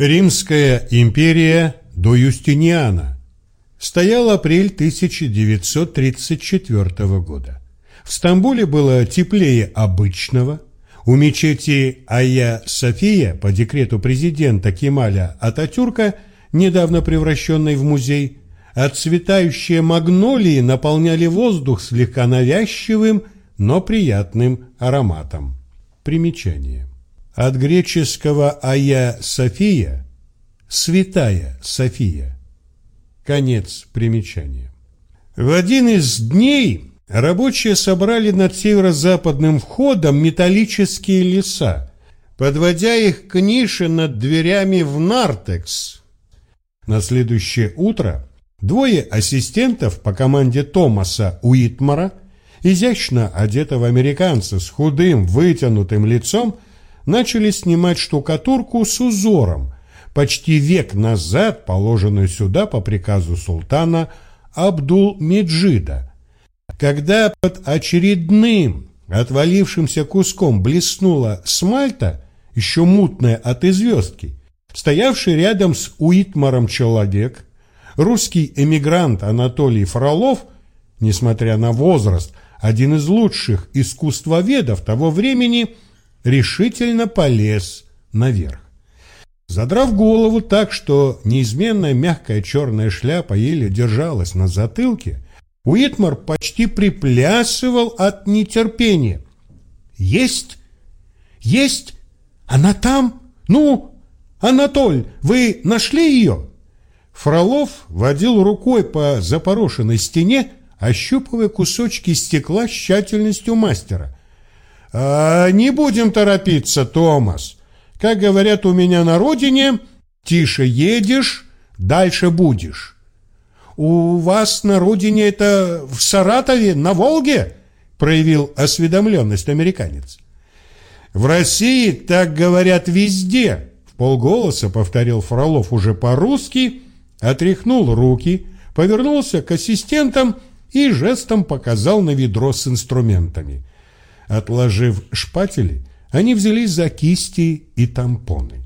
Римская империя до Юстиниана. Стоял апрель 1934 года. В Стамбуле было теплее обычного. У мечети Айя София по декрету президента Кемаля Ататюрка, недавно превращенной в музей, отцветающие магнолии наполняли воздух слегка навязчивым, но приятным ароматом. Примечание. От греческого «Ая София» – «Святая София». Конец примечания. В один из дней рабочие собрали над северо-западным входом металлические леса, подводя их к нише над дверями в Нартекс. На следующее утро двое ассистентов по команде Томаса Уитмара, изящно одетого американца с худым вытянутым лицом – начали снимать штукатурку с узором, почти век назад положенную сюда по приказу султана Абдул-Меджида. Когда под очередным отвалившимся куском блеснула смальта, еще мутная от известки, стоявший рядом с Уитмаром человек, русский эмигрант Анатолий Фролов, несмотря на возраст, один из лучших искусствоведов того времени – решительно полез наверх. Задрав голову так, что неизменная мягкая черная шляпа еле держалась на затылке, Уитмар почти приплясывал от нетерпения. «Есть! Есть! Она там? Ну, Анатоль, вы нашли ее?» Фролов водил рукой по запорошенной стене, ощупывая кусочки стекла с тщательностью мастера. А, не будем торопиться, Томас. Как говорят у меня на родине, тише едешь, дальше будешь. У вас на родине это в Саратове, на Волге? Проявил осведомленность американец. В России так говорят везде, в полголоса повторил Фролов уже по-русски, отряхнул руки, повернулся к ассистентам и жестом показал на ведро с инструментами. Отложив шпатели, они взялись за кисти и тампоны.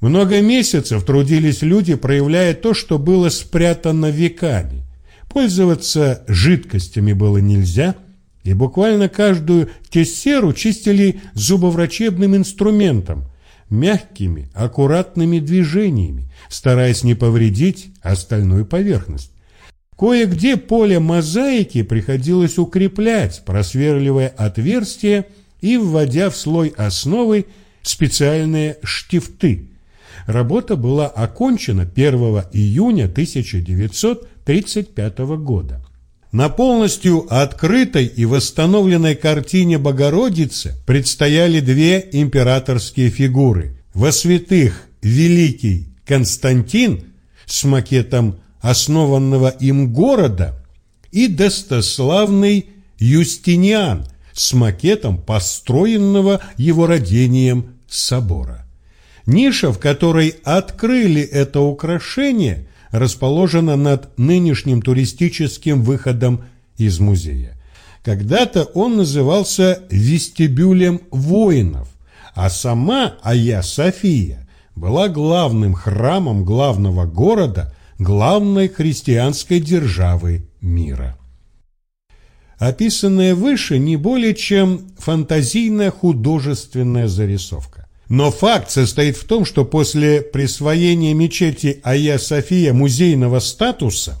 Много месяцев трудились люди, проявляя то, что было спрятано веками. Пользоваться жидкостями было нельзя, и буквально каждую тессеру чистили зубоврачебным инструментом, мягкими, аккуратными движениями, стараясь не повредить остальную поверхность. Кое-где поле мозаики приходилось укреплять, просверливая отверстия и вводя в слой основы специальные штифты. Работа была окончена 1 июня 1935 года. На полностью открытой и восстановленной картине Богородицы предстояли две императорские фигуры. Во святых Великий Константин с макетом основанного им города, и достославный Юстиниан с макетом построенного его родением собора. Ниша, в которой открыли это украшение, расположена над нынешним туристическим выходом из музея. Когда-то он назывался вестибюлем воинов, а сама Ая София была главным храмом главного города главной христианской державы мира. Описанное выше не более чем фантазийная художественная зарисовка. Но факт состоит в том, что после присвоения мечети Ая София музейного статуса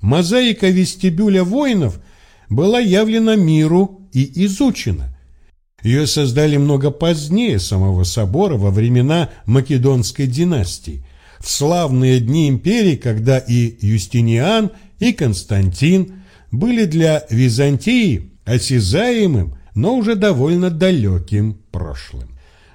мозаика вестибюля воинов была явлена миру и изучена. Ее создали много позднее самого собора во времена Македонской династии – в славные дни империи, когда и Юстиниан, и Константин были для Византии осязаемым, но уже довольно далеким прошлым.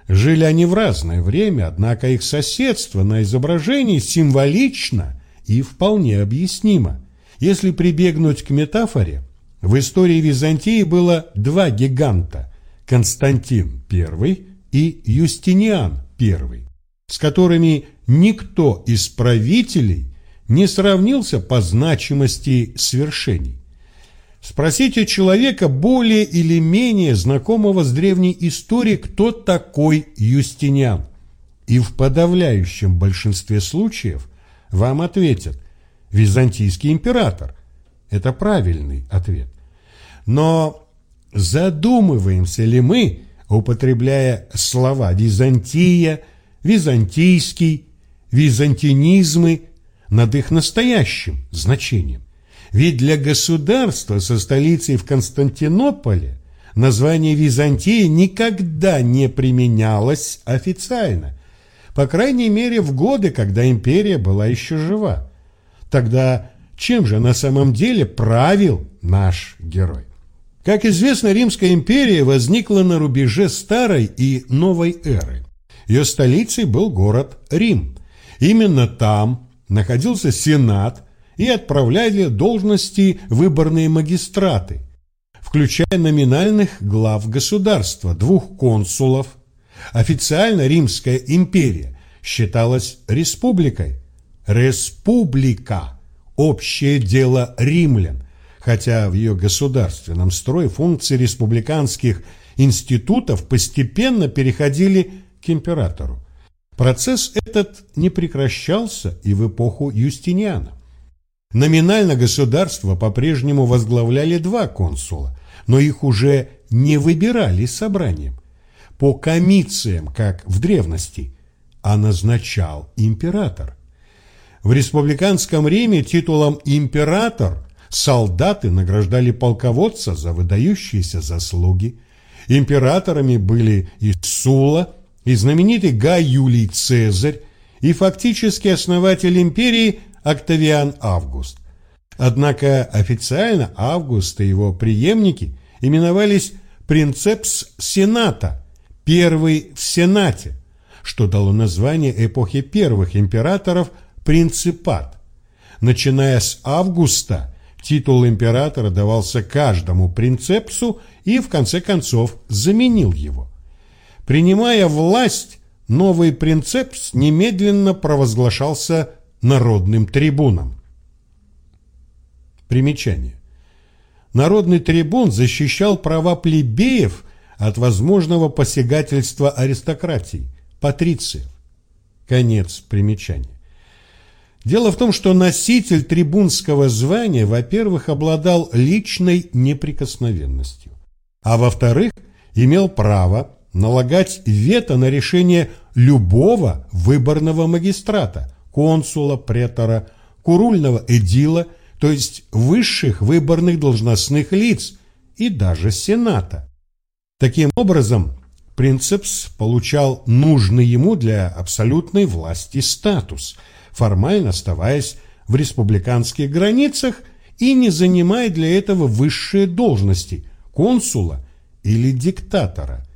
Жили они в разное время, однако их соседство на изображении символично и вполне объяснимо. Если прибегнуть к метафоре, в истории Византии было два гиганта – Константин I и Юстиниан I, с которыми никто из правителей не сравнился по значимости свершений. Спросите человека, более или менее знакомого с древней историей, кто такой Юстиниан. И в подавляющем большинстве случаев вам ответят «Византийский император». Это правильный ответ. Но задумываемся ли мы, употребляя слова «Византия», «Византийский», «Византинизмы» над их настоящим значением? Ведь для государства со столицей в Константинополе название Византии никогда не применялось официально, по крайней мере в годы, когда империя была еще жива. Тогда чем же на самом деле правил наш герой? Как известно, Римская империя возникла на рубеже старой и новой эры. Ее столицей был город Рим. Именно там находился Сенат и отправляли должности выборные магистраты, включая номинальных глав государства, двух консулов. Официально Римская империя считалась республикой. Республика – общее дело римлян, хотя в ее государственном строе функции республиканских институтов постепенно переходили к императору. Процесс этот не прекращался и в эпоху Юстиниана. Номинально государство по-прежнему возглавляли два консула, но их уже не выбирали собранием. По комициям, как в древности, а назначал император. В республиканском Риме титулом «император» солдаты награждали полководца за выдающиеся заслуги. Императорами были и Сула, и знаменитый Гай Юлий Цезарь, и фактически основатель империи Октавиан Август. Однако официально Август и его преемники именовались принцепс Сената, первый в Сенате, что дало название эпохи первых императоров принципат. Начиная с Августа титул императора давался каждому принцепсу и в конце концов заменил его. Принимая власть, новый принцепс немедленно провозглашался народным трибуном. Примечание. Народный трибун защищал права плебеев от возможного посягательства аристократии, патрициев. Конец примечания. Дело в том, что носитель трибунского звания, во-первых, обладал личной неприкосновенностью, а во-вторых, имел право налагать вето на решение любого выборного магистрата, консула, претора, курульного эдила, то есть высших выборных должностных лиц и даже сената. Таким образом, Принцепс получал нужный ему для абсолютной власти статус, формально оставаясь в республиканских границах и не занимая для этого высшие должности – консула или диктатора –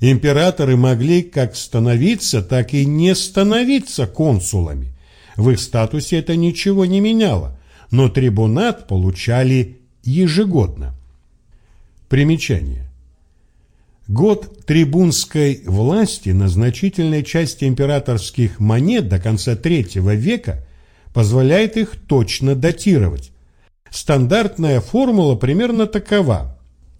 Императоры могли как становиться, так и не становиться консулами. В их статусе это ничего не меняло, но трибунат получали ежегодно. Примечание. Год трибунской власти на значительной части императорских монет до конца III века позволяет их точно датировать. Стандартная формула примерно такова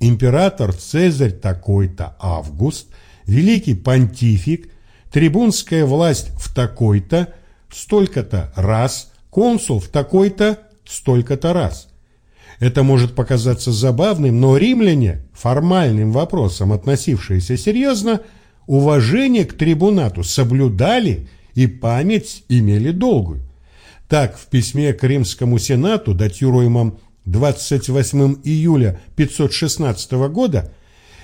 император Цезарь такой-то Август, великий понтифик, трибунская власть в такой-то, столько-то раз, консул в такой-то, столько-то раз. Это может показаться забавным, но римляне, формальным вопросом относившиеся серьезно, уважение к трибунату соблюдали и память имели долгую. Так, в письме к римскому сенату, датируемом 28 июля 516 года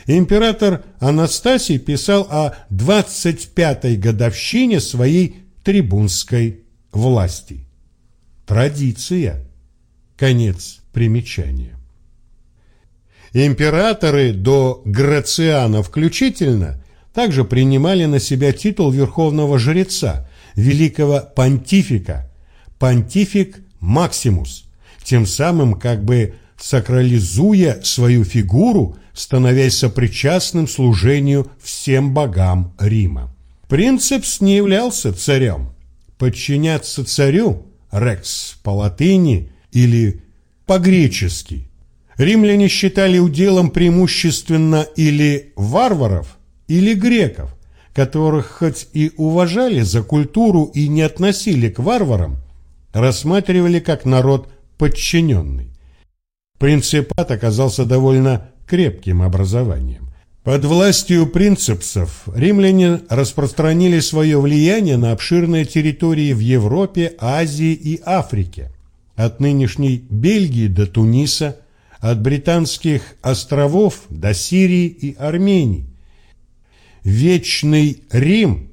император Анастасий писал о 25-й годовщине своей трибунской власти. Традиция. Конец примечания. Императоры до Грациана включительно также принимали на себя титул верховного жреца, великого понтифика, понтифик Максимус – тем самым как бы сакрализуя свою фигуру, становясь сопричастным служению всем богам Рима. Принцепс не являлся царем. Подчиняться царю, рекс по латыни или по-гречески, римляне считали уделом преимущественно или варваров, или греков, которых хоть и уважали за культуру и не относили к варварам, рассматривали как народ подчиненный. Принципат оказался довольно крепким образованием. Под властью принципсов римляне распространили свое влияние на обширные территории в Европе, Азии и Африке, от нынешней Бельгии до Туниса, от британских островов до Сирии и Армении. Вечный Рим,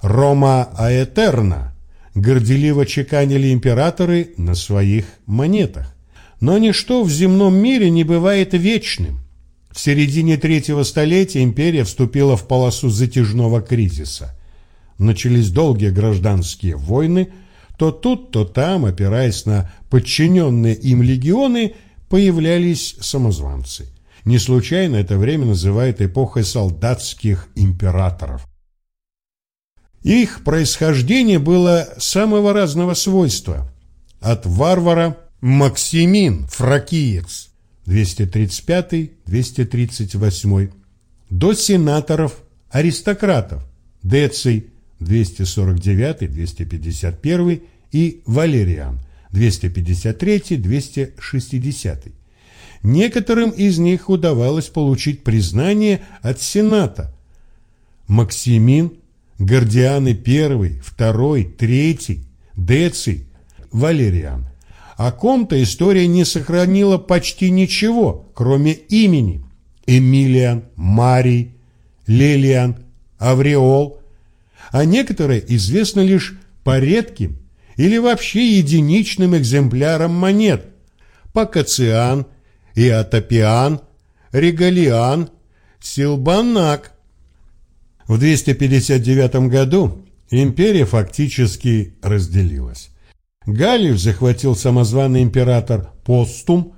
Рома Аэтерна, горделиво чеканили императоры на своих монетах. Но ничто в земном мире не бывает вечным. В середине третьего столетия империя вступила в полосу затяжного кризиса. Начались долгие гражданские войны, то тут, то там, опираясь на подчиненные им легионы, появлялись самозванцы. Не случайно это время называют эпохой солдатских императоров. Их происхождение было самого разного свойства. От варвара Максимин Фракиец 235-238, до сенаторов-аристократов Деций 249-251 и Валериан 253-260. Некоторым из них удавалось получить признание от Сената. Максимин, Гордианы I, II, III, Деций, Валериан – о ком-то история не сохранила почти ничего, кроме имени. Эмилиан, Марий, Лелиан, Авреол. А некоторые известны лишь по редким или вообще единичным экземплярам монет. Пакациан, Иотопиан, Регалиан, Силбанак. В 259 году империя фактически разделилась. Галлию захватил самозваный император Постум,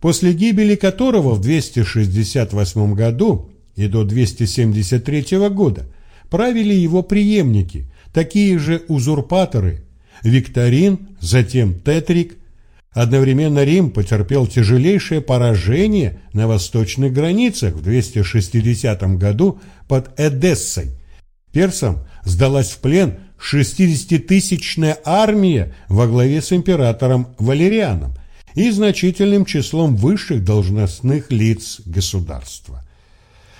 после гибели которого в 268 году и до 273 года правили его преемники, такие же узурпаторы Викторин, затем Тетрик. Одновременно Рим потерпел тяжелейшее поражение на восточных границах в 260 году под Эдессой. Персам сдалась в плен 60-тысячная армия во главе с императором Валерианом и значительным числом высших должностных лиц государства.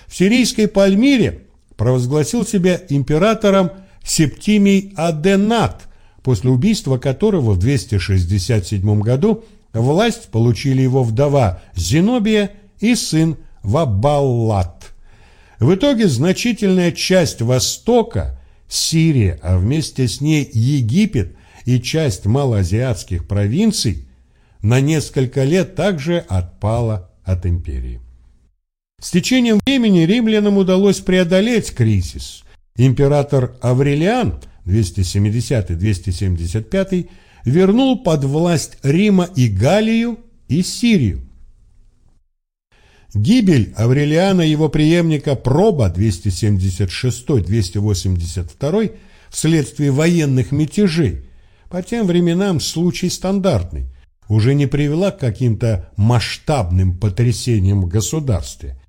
В сирийской Пальмире провозгласил себя императором Септимий Аденат, после убийства которого в 267 году власть получили его вдова Зенобия и сын Вабаллат. В итоге значительная часть Востока – Сирия, а вместе с ней Египет и часть малоазиатских провинций на несколько лет также отпала от империи. С течением времени римлянам удалось преодолеть кризис. Император Аврелиан 270-275 вернул под власть Рима и Галлию и Сирию. Гибель Аврелиана и его преемника Проба 276-282 вследствие военных мятежей, по тем временам случай стандартный, уже не привела к каким-то масштабным потрясениям в государстве.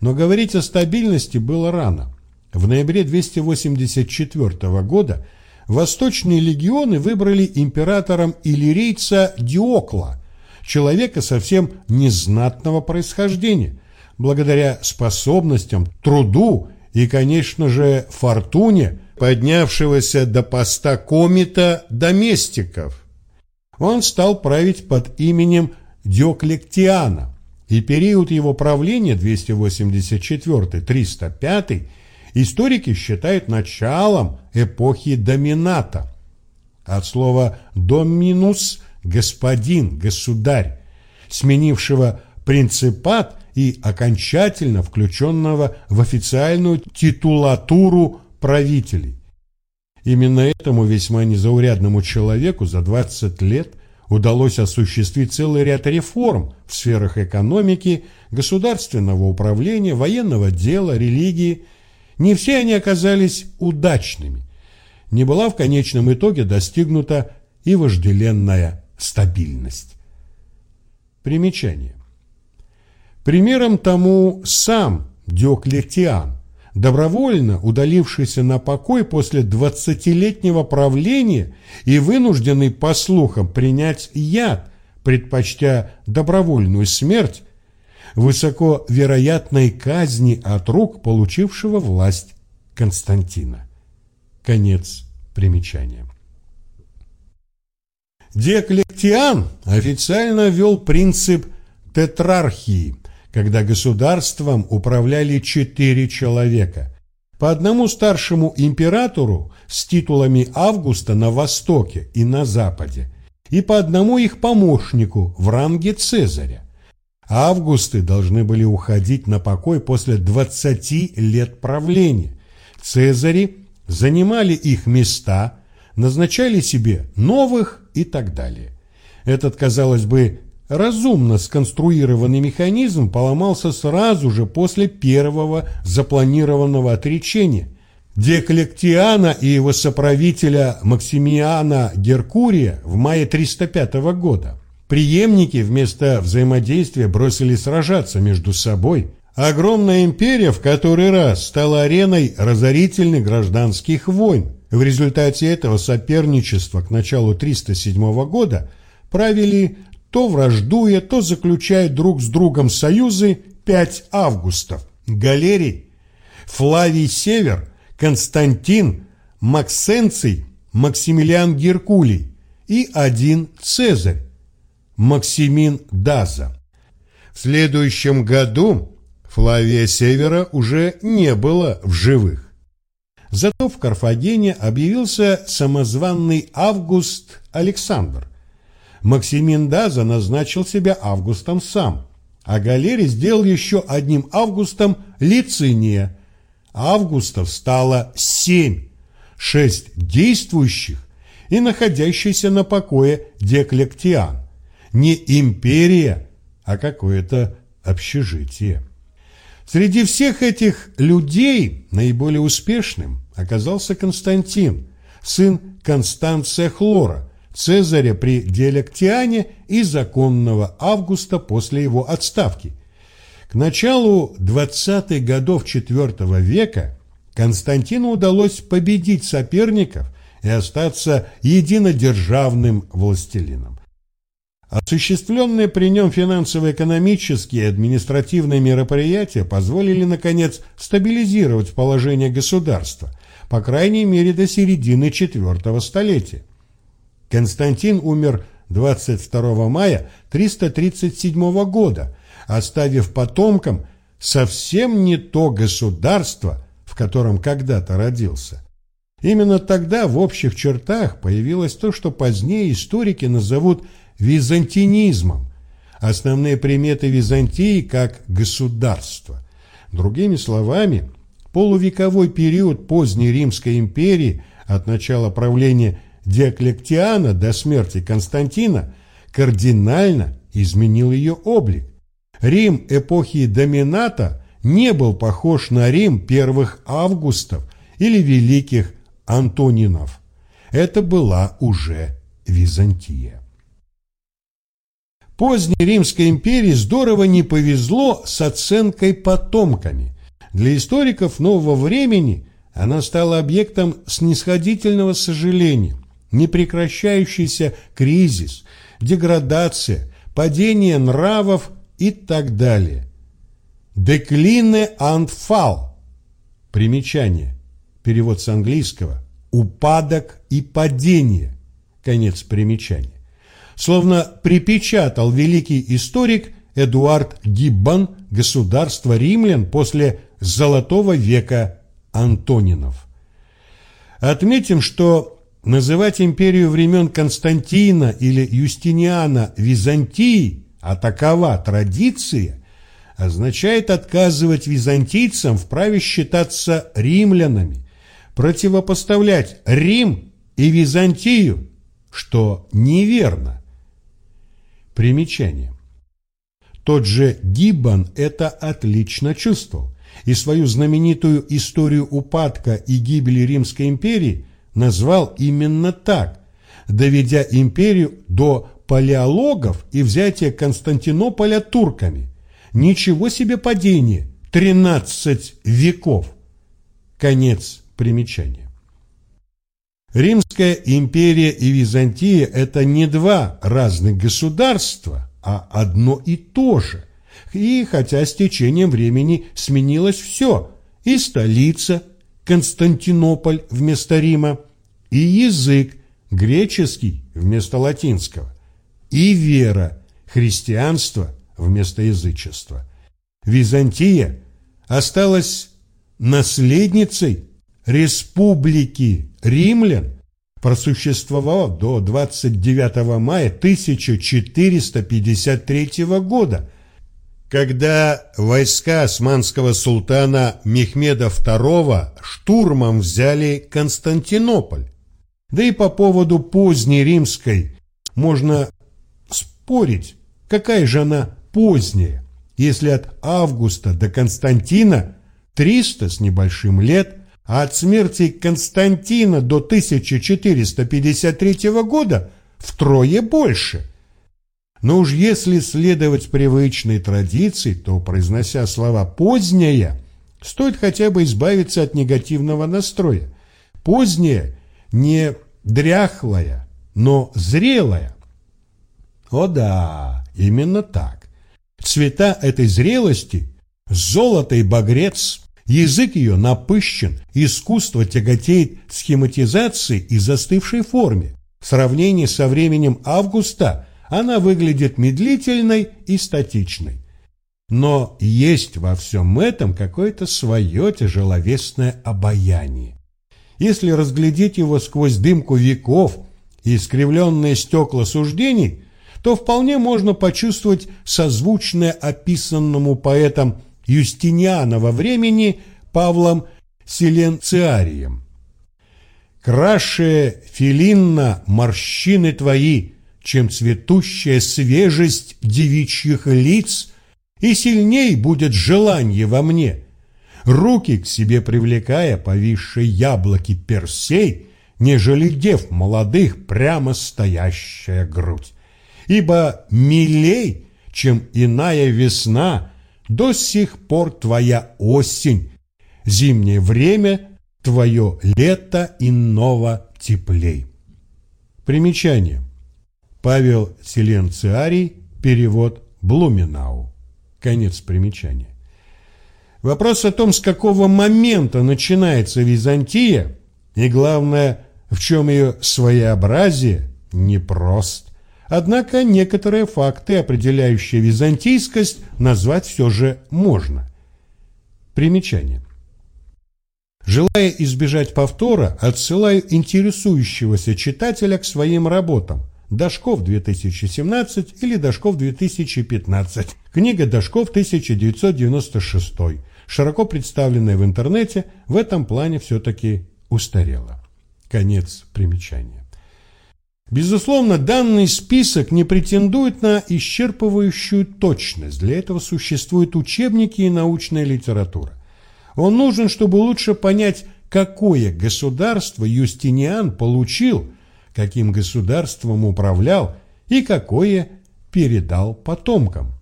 Но говорить о стабильности было рано. В ноябре 284 года восточные легионы выбрали императором иллирийца Диокла – человека совсем незнатного происхождения, благодаря способностям, труду и, конечно же, фортуне, поднявшегося до поста комита доместиков. Он стал править под именем Диоклетиана, и период его правления 284-305 историки считают началом эпохи домината. От слова «доминус» господин, государь, сменившего принципат и окончательно включенного в официальную титулатуру правителей. Именно этому весьма незаурядному человеку за 20 лет удалось осуществить целый ряд реформ в сферах экономики, государственного управления, военного дела, религии. Не все они оказались удачными. Не была в конечном итоге достигнута и вожделенная стабильность. Примечание. Примером тому сам Диоклетиан, добровольно удалившийся на покой после двадцатилетнего правления и вынужденный, по слухам, принять яд, предпочтя добровольную смерть, высоко вероятной казни от рук получившего власть Константина. Конец примечания. Диоклетиан официально ввел принцип тетрархии, когда государством управляли четыре человека. По одному старшему императору с титулами Августа на востоке и на западе, и по одному их помощнику в ранге Цезаря. Августы должны были уходить на покой после 20 лет правления. Цезари занимали их места, назначали себе новых и так далее. Этот, казалось бы, разумно сконструированный механизм поломался сразу же после первого запланированного отречения. Деклектиана и его соправителя Максимиана Геркурия в мае 305 года. Преемники вместо взаимодействия бросили сражаться между собой. Огромная империя в который раз стала ареной разорительных гражданских войн. В результате этого соперничества к началу 307 года правили то враждуя, то заключая друг с другом союзы пять августов. Галерий, Флавий Север, Константин, Максенций, Максимилиан Геркулий и один Цезарь, Максимин Даза. В следующем году Флавия Севера уже не было в живых. Зато в Карфагене объявился самозванный Август Александр. Максимин Даза назначил себя Августом сам, а Галерий сделал еще одним Августом Лициния. Августов стало семь, шесть действующих и находящийся на покое Деклектиан. Не империя, а какое-то общежитие. Среди всех этих людей наиболее успешным оказался Константин, сын Констанция Хлора, Цезаря при Диалектиане и законного Августа после его отставки. К началу 20-х годов IV века Константину удалось победить соперников и остаться единодержавным властелином. Осуществленные при нем финансово-экономические и административные мероприятия позволили, наконец, стабилизировать положение государства, по крайней мере до середины четвертого столетия. Константин умер 22 мая 337 года, оставив потомкам совсем не то государство, в котором когда-то родился. Именно тогда в общих чертах появилось то, что позднее историки назовут византинизмом, основные приметы Византии как государства. Другими словами, полувековой период поздней Римской империи от начала правления Диоклетиана до смерти Константина кардинально изменил ее облик. Рим эпохи Домината не был похож на Рим первых августов или великих Антонинов. Это была уже Византия. Поздней Римской империи здорово не повезло с оценкой потомками. Для историков нового времени она стала объектом снисходительного сожаления непрекращающийся кризис, деградация, падение нравов и так далее. Деклине fall. Примечание. Перевод с английского. Упадок и падение. Конец примечания. Словно припечатал великий историк Эдуард Гиббон государство римлян после Золотого века Антонинов. Отметим, что Называть империю времен Константина или Юстиниана Византией, а такова традиция, означает отказывать византийцам в праве считаться римлянами, противопоставлять Рим и Византию, что неверно. Примечание. Тот же Гиббон это отлично чувствовал, и свою знаменитую историю упадка и гибели Римской империи назвал именно так, доведя империю до палеологов и взятия Константинополя турками. Ничего себе падение! 13 веков! Конец примечания. Римская империя и Византия – это не два разных государства, а одно и то же. И хотя с течением времени сменилось все – и столица, Константинополь вместо Рима, и язык, греческий вместо латинского, и вера, христианство вместо язычества. Византия осталась наследницей республики римлян, просуществовав до 29 мая 1453 года, когда войска османского султана Мехмеда II штурмом взяли Константинополь. Да и по поводу поздней римской можно спорить, какая же она поздняя, если от Августа до Константина 300 с небольшим лет, а от смерти Константина до 1453 года втрое больше. Но уж если следовать привычной традиции, то, произнося слова «поздняя», стоит хотя бы избавиться от негативного настроя. Поздняя не дряхлая, но зрелая. О да, именно так. Цвета этой зрелости – золото и багрец, язык ее напыщен, искусство тяготеет схематизации и застывшей форме. В сравнении со временем Августа она выглядит медлительной и статичной. Но есть во всем этом какое-то свое тяжеловесное обаяние. Если разглядеть его сквозь дымку веков и искривленные стекла суждений, то вполне можно почувствовать созвучное описанному поэтом Юстинианова времени Павлом Селенциарием. «Краше, Филинна, морщины твои, чем цветущая свежесть девичьих лиц, и сильней будет желание во мне» руки к себе привлекая повисшие яблоки персей, нежели дев молодых прямо стоящая грудь. Ибо милей, чем иная весна, до сих пор твоя осень, зимнее время твое лето иного теплей. Примечание. Павел Селенциарий, перевод Блуменау. Конец примечания. Вопрос о том, с какого момента начинается Византия, и главное, в чем ее своеобразие, непрост. Однако некоторые факты, определяющие византийскость, назвать все же можно. Примечание. Желая избежать повтора, отсылаю интересующегося читателя к своим работам. Дашков 2017 или Дашков 2015. Книга Дашков 1996 широко представленная в интернете, в этом плане все-таки устарела. Конец примечания. Безусловно, данный список не претендует на исчерпывающую точность. Для этого существуют учебники и научная литература. Он нужен, чтобы лучше понять, какое государство Юстиниан получил, каким государством управлял и какое передал потомкам.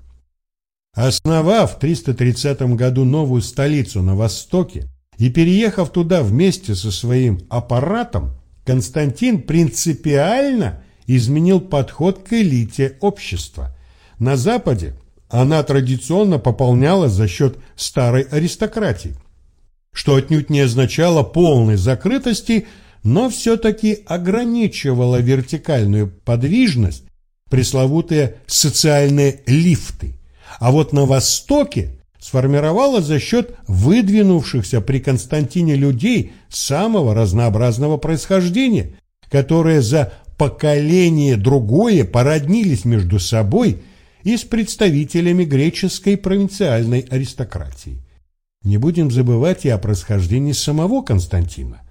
Основав в 330 году новую столицу на Востоке и переехав туда вместе со своим аппаратом, Константин принципиально изменил подход к элите общества. На Западе она традиционно пополнялась за счет старой аристократии, что отнюдь не означало полной закрытости, но все-таки ограничивало вертикальную подвижность, пресловутые социальные лифты а вот на Востоке сформировалась за счет выдвинувшихся при Константине людей самого разнообразного происхождения, которые за поколение другое породнились между собой и с представителями греческой провинциальной аристократии. Не будем забывать и о происхождении самого Константина.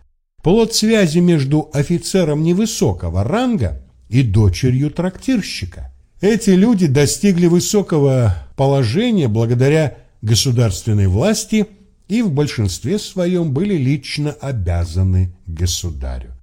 Плод связи между офицером невысокого ранга и дочерью трактирщика – эти люди достигли высокого положения благодаря государственной власти и в большинстве своем были лично обязаны государю.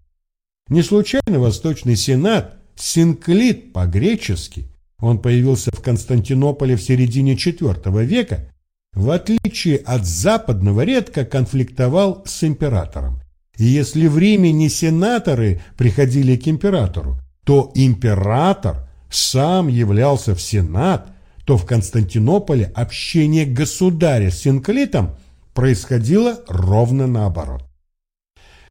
Не случайно Восточный Сенат, Синклит по-гречески, он появился в Константинополе в середине IV века, в отличие от западного, редко конфликтовал с императором. И если в Риме не сенаторы приходили к императору, то император сам являлся в Сенат, то в Константинополе общение государя с синклитом происходило ровно наоборот.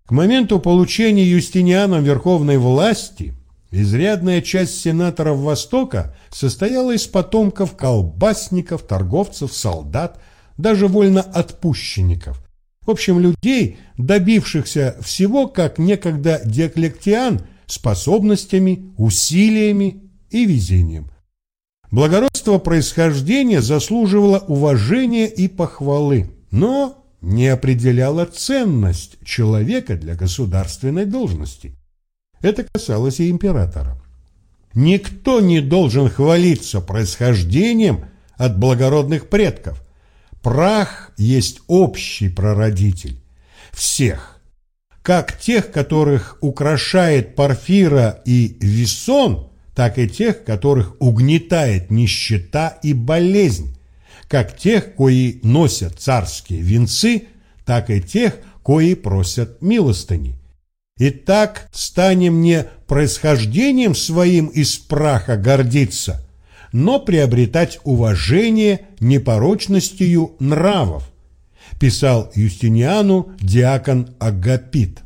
К моменту получения Юстинианом верховной власти изрядная часть сенаторов Востока состояла из потомков колбасников, торговцев, солдат, даже вольноотпущенников. В общем, людей, добившихся всего, как некогда Диоклетиан, способностями, усилиями и везением. Благородство происхождения заслуживало уважения и похвалы, но не определяло ценность человека для государственной должности. Это касалось и императора. Никто не должен хвалиться происхождением от благородных предков. Прах есть общий прародитель всех, как тех, которых украшает Парфира и Висон – так и тех, которых угнетает нищета и болезнь, как тех, кои носят царские венцы, так и тех, кои просят милостыни. Итак, станем не происхождением своим из праха гордиться, но приобретать уважение непорочностью нравов, писал Юстиниану диакон Агапит.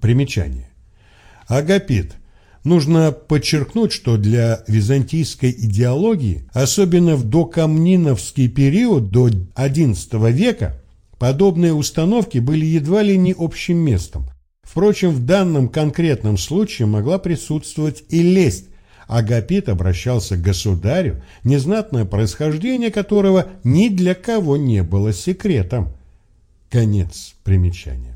Примечание. Агапит – Нужно подчеркнуть, что для византийской идеологии, особенно в докамниновский период до XI века, подобные установки были едва ли не общим местом. Впрочем, в данном конкретном случае могла присутствовать и лесть. Агапит обращался к государю, незнатное происхождение которого ни для кого не было секретом. Конец примечания.